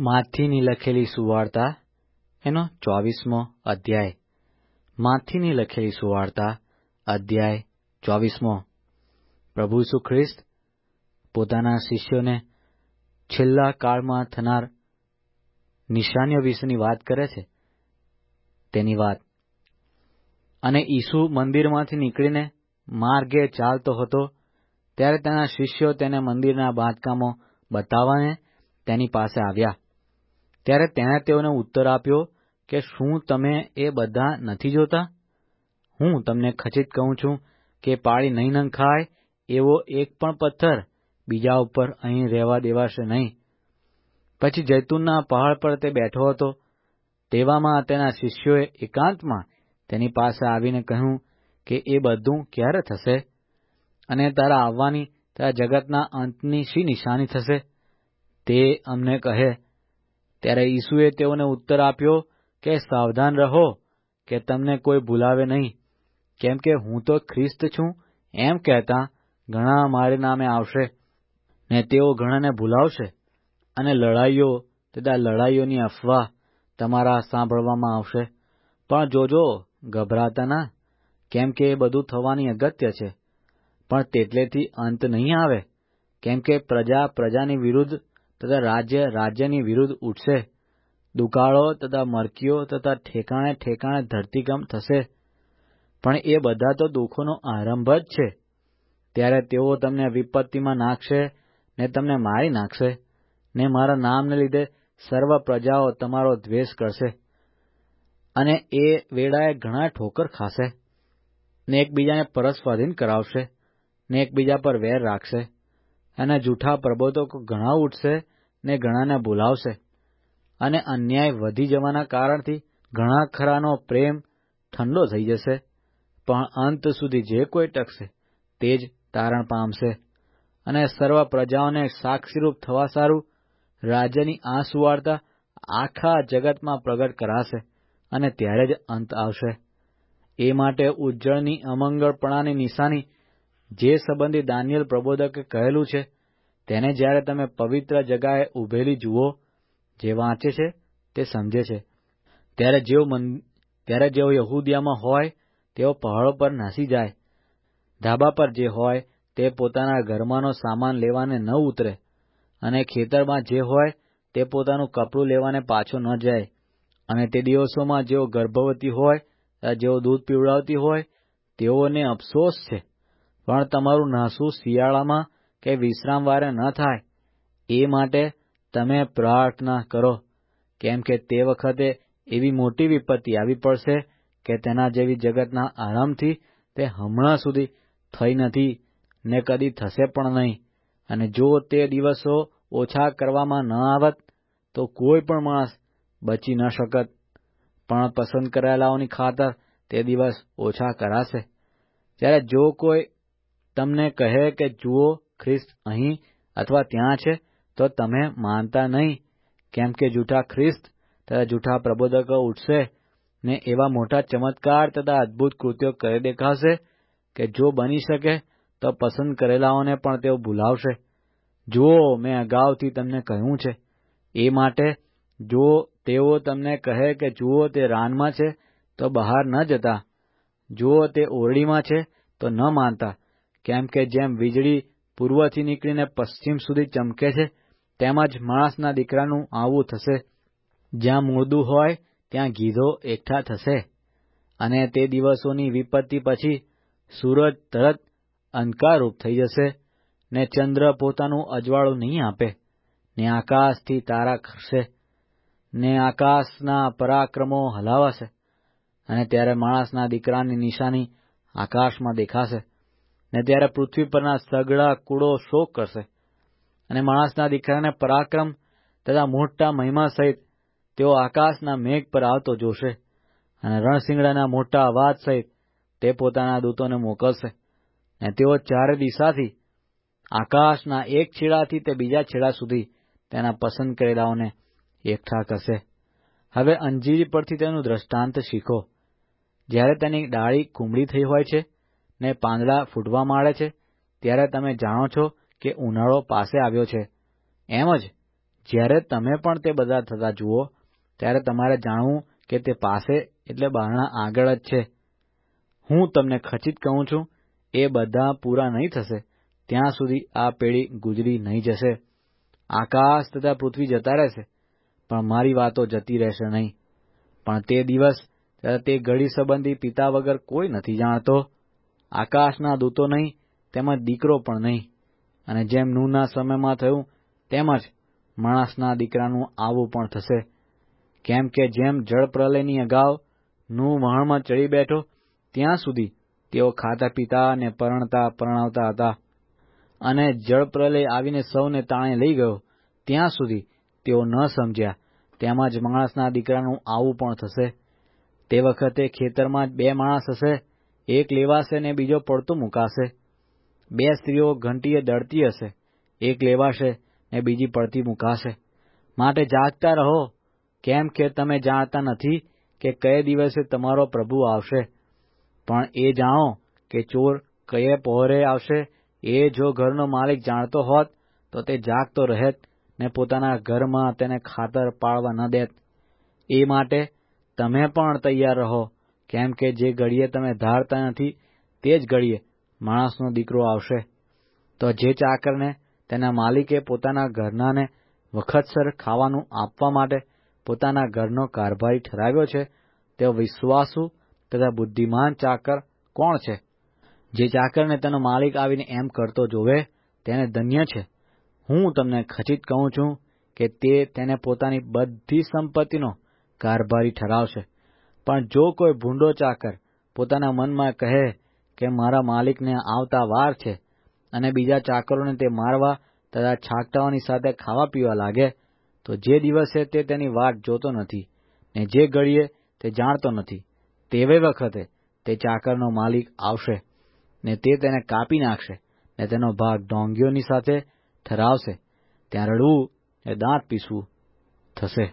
માથીની લખેલી સુવાર્તા, એનો ચોવીસમો અધ્યાય. માથીની લખેલી સુવાર્તા, અધ્યાય ચોવીસમો. પ્રભુ સુખ્રિસ્ત પોતાના શિષ્યોને છેલ્લા કાળમાં થનાર નિશાનીઓ વિશેની વાત કરે છે. તેની વાત. અને ઈસુ મંદિરમાંથી નીકળીને માર્ગે ચાલતો હતો, ત્યારે તેના શિષ્યો તેને મંદિરના બાંધકામો બતાવવાને તેની પાસે આવ્યા. ત્યારે તેણે તેઓને ઉત્તર આપ્યો કે શું તમે એ બધા નથી જોતા? હું તમને ખચિત કહું છું કે પાળી નહીં નંખાય એવો એક પણ પથ્થર બીજા ઉપર અહીં રહેવા દેવાશે નહીં. પછી જૈતુનના પહાડ પર તે બેઠો હતો. તેવામાં તેના શિષ્યોએ એકાંતમાં તેની પાસે આવીને કહ્યું કે એ બધું ક્યારે થશે? અને તારા આવવાની તારા જગતના અંતની શી નિશાની થશે? તે અમને કહે ત્યારે ઈસુએ તેઓને ઉત્તર આપ્યો કે, સાવધાન રહો, કે તમને કોઈ ભૂલાવે નહીં. કેમ કે હું તો ખ્રિસ્ત છું, એમ કહેતા ઘણા મારે નામે આવશે ને તેઓ ઘણાને ભૂલાવશે. અને લડાઈઓ, તથા લડાઈઓની અફવા તમારા સાંભળવામાં આવશે. પણ જોજો ગભરાતા ના કેમ કે એ બધું થવાની અગત્ય છે. પણ તેટલેથી અંત નહીં આવે. કેમ કે પ્રજા પ્રજાની વિરુદ્ધ તથા રાજ્ય, રાજ્યની વિરુદ્ધ ઉઠશે. દુકાળો તથા મરકીઓ તથા ઠેકાણે ઠેકાણે ધરતીકંપ થશે. પણ એ બધા તો દુઃખોનો આરંભ જ છે. ત્યારે તેઓ તમને વિપત્તિમાં નાખશે, ને તમને મારી નાખશે, ને મારા નામને લીધે સર્વ પ્રજાઓ તમારો દ્વેષ કરશે. અને એ વેળાએ ઘણા ઠોકર ખાશે, ને એકબીજાને પરસ્વાધીન કરાવશે, ને એકબીજા પર વેર રાખશે. અને જૂઠા પ્રબોધકો ઘણા ઉઠશે ને ઘણાને ભૂલાવશે અને અન્યાય વધી જવાના કારણથી ઘણા ખરાનો પ્રેમ ઠંડો થઈ જશે. પણ અંત સુધી જે કોઈ ટકશે, તે જ તારણ પામશે. અને સર્વ પ્રજાઓને સાક્ષીરૂપ થવા સારું રાજ્યની આ આખા જગતમાં પ્રગટ કરાશે અને ત્યારે જ અંત આવશે. એ માટે ઉજ્જળની અમંગળપણાની નિશાની જે સંબંધી દાનિયેલ પ્રબોધકે કહેલું છે, તેને જ્યારે તમે પવિત્ર જગાએ ઉભેલી જુઓ, જે વાંચે છે, તે સમજે છે. ત્યારે જેઓ ત્યારે જેઓ યહૂદિયામાં હોય, તેઓ પહાડો પર નાસી જાય. ધાબા પર જે હોય, તે પોતાના ઘરમાંનો સામાન લેવાને ન ઉતરે. અને ખેતરમાં જે હોય, તે પોતાનું કપડું લેવાને પાછો ન જાય. અને તે દિવસોમાં જેઓ ગર્ભવતી હોય જેઓ દૂધ પીવડાવતી હોય, તેઓને અફસોસ છે. પણ તમારું નાસું શિયાળામાં કે વિશ્રામવારે ન થાય, એ માટે તમે પ્રાર્થના કરો. કેમ કે તે વખતે એવી મોટી વિપત્તિ આવી પડશે કે તેના જેવી જગતના આરામથી તે હમણાં સુધી થઈ નથી ને કદી થશે પણ નહીં. અને જો તે દિવસો ઓછા કરવામાં ન આવત, તો કોઈ પણ માણસ બચી ન શકત. પણ પસંદ કરાયેલાઓની ખાતર તે દિવસ ઓછા કરાશે. ત્યારે જો કોઈ તમને કહે કે જુઓ, ખ્રિસ્ત અહીં અથવા ત્યાં છે, તો તમે માનતા નહીં. કેમ કે જૂઠા ખ્રિસ્ત તથા જૂઠા પ્રબોધકો ઉઠશે ને એવા મોટા ચમત્કાર તથા અદભુત કૃત્યો કરી દેખાશે કે જો બની શકે, તો પસંદ કરેલાઓને પણ તેઓ ભૂલાવશે. જુઓ, મેં અગાઉથી તમને કહ્યું છે. એ માટે જો તેઓ તમને કહે કે જુઓ, તે રાનમાં છે, તો બહાર ન જતા. જુઓ, તે ઓરડીમાં છે, તો ન માનતા. કેમ કે જેમ વીજળી પૂર્વથી નીકળીને પશ્ચિમ સુધી ચમકે છે, તેમ જ માણસના દીકરાનું આવું થશે. જ્યાં મોદું હોય, ત્યાં ગીધો એકઠા થશે. અને તે દિવસોની વિપત્તિ પછી સૂરજ તરત અંધકારરૂપ થઈ જશે, ને ચંદ્ર પોતાનું અજવાળું નહીં આપે, ને આકાશથી તારા ખરશે ને આકાશના પરાક્રમો હલાવાશે, અને ત્યારે માણસના દીકરાની નિશાની આકાશમાં દેખાશે. ને ત્યારે પૃથ્વી પરના સગળા કુળો શોક કરશે. અને માણસના દીકરાને પરાક્રમ તથા મોટા મહિમા સહિત તેઓ આકાશના મેઘ પર આવતો જોશે અને રણસિંગડાના મોટા અવાજ સહિત તે પોતાના દૂતોને મોકલશે. ને તેઓ ચારે દિશાથી આકાશના એક છેડાથી તે બીજા છેડા સુધી તેના પસંદ કરેલાઓને એકઠા કરશે. હવે અંજીરી પરથી તેનું દ્રષ્ટાંત શીખો. જ્યારે તેની ડાળી કુમળી થઈ હોય છે ને પાંદડા ફૂટવા માંડે છે, ત્યારે તમે જાણો છો કે ઉનાળો પાસે આવ્યો છે. એમ જ, જ્યારે તમે પણ તે બધા થતા જુઓ, ત્યારે તમારે જાણવું કે તે પાસે એટલે બહારણા આગળ જ છે. હું તમને ખચિત કહું છું, એ બધા પૂરા નહીં થશે. ત્યાં સુધી આ પેઢી ગુજરી નહીં જશે. આકાશ તથા પૃથ્વી જતા રહેશે, પણ મારી વાતો જતી રહેશે નહીં. પણ તે દિવસ તથા તે ઘડી સંબંધી પિતા વગર કોઈ નથી જાણતો. આકાશના દૂતો નહીં, તેમજ દીકરો પણ નહીં. અને જેમ નૂના સમયમાં થયું, તેમજ માણસના દીકરાનું આવું પણ થશે. કેમ કે જેમ જળ પ્રલયની અગાઉ નું વહાણમાં ચડી બેઠો, ત્યાં સુધી તેઓ ખાતા પીતા અને પરણતા પરણાવતા હતા. અને જળ પ્રલય આવીને સૌને તાણે લઈ ગયો, ત્યાં સુધી તેઓ ન સમજ્યા. તેમજ માણસના દીકરાનું આવું પણ થશે. તે વખતે ખેતરમાં બે માણસ હશે એક લેવાશે ને બીજો પડતું મુકાશે. બે સ્ત્રીઓ ઘંટીએ દળતી હશે, એક લેવાશે ને બીજી પડતી મુકાશે. માટે જાગતા રહો, કેમ કે તમે જાણતા નથી કે કયે દિવસે તમારો પ્રભુ આવશે. પણ એ જાણો કે ચોર કયે પહોરે આવશે, એ જો ઘરનો માલિક જાણતો હોત, તો તે જાગતો રહેત ને પોતાના ઘરમાં તેને ખાતર પાળવા ન દેત. એ માટે તમે પણ તૈયાર રહો. કેમ કે જે ઘડીએ તમે ધારતા નથી, તે જ ઘડીએ માણસનો દીકરો આવશે. તો જે ચાકરને, તેના માલિકે પોતાના ઘરનાને વખતસર ખાવાનું આપવા માટે પોતાના ઘરનો કારભારી ઠરાવ્યો છે, તે વિશ્વાસુ તથા બુદ્ધિમાન ચાકર કોણ છે? જે ચાકરને તેનો માલિક આવીને એમ કરતો જોવે, તેને ધન્ય છે. હું તમને ખચિત કહું છું કે તે તેને પોતાની બધી સંપત્તિનો કારભારી ઠરાવશે. પણ જો કોઈ ભૂંડો ચાકર પોતાના મનમાં કહે કે મારા માલિકને આવતા વાર છે અને બીજા ચાકરોને તે મારવા તથા છાકટાઓની સાથે ખાવા પીવા લાગે, તો જે દિવસે તે તેની વાટ જોતો નથી ને જે ઘડીએ તે જાણતો નથી, તેવે વખતે તે ચાકરનો માલિક આવશે ને તે તેને કાપી નાખશે ને તેનો ભાગ ઢોંગીઓની સાથે ઠરાવશે. ત્યાં રડવું ને દાંત પીસવું થશે.